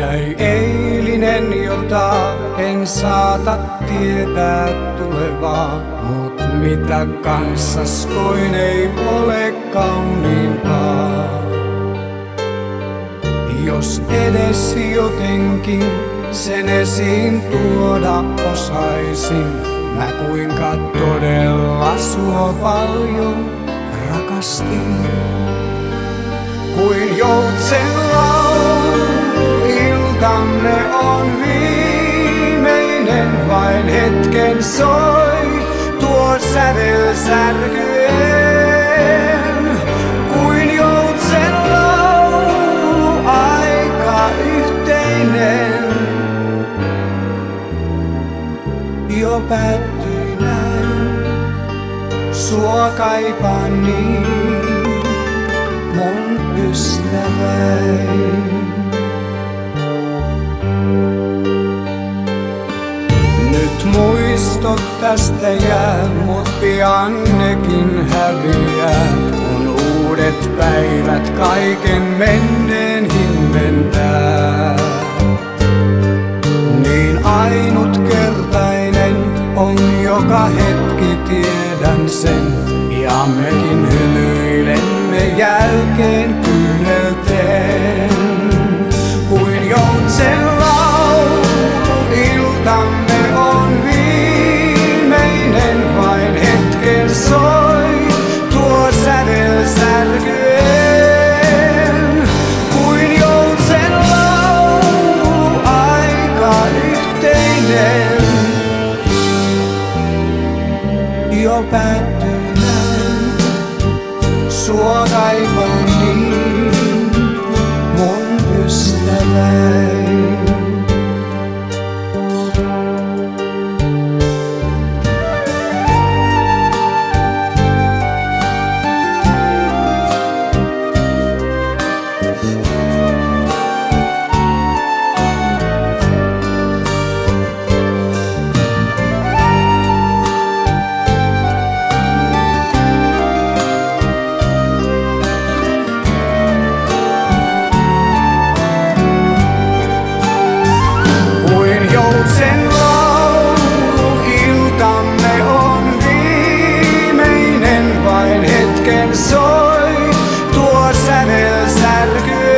Jäi eilinen, jota en saata tietää tulevaa. Mut mitä kanssas koin ei ole kauniimpaa. Jos edes jotenkin sen esiin tuoda osaisin, mä kuinka todella sua paljon rakastin. Kuin joutsen iltamme on viimeinen, vain hetken soi tuo sävel särkyen. Kuin joutsen laulu, aika yhteinen, jo päättyi näin, sua kaipaan niin mun ystäväin. Muistot tästä jää, mut pian nekin häviää. Kun uudet päivät kaiken menneen himmentää. Niin ainutkertainen on joka hetki, tiedän sen. Ja mekin hymyilemme jälkeen kyynelteen. Jo päättyy näin. Sua kaipaan niin, mun ystäväin. Sävel särkyen.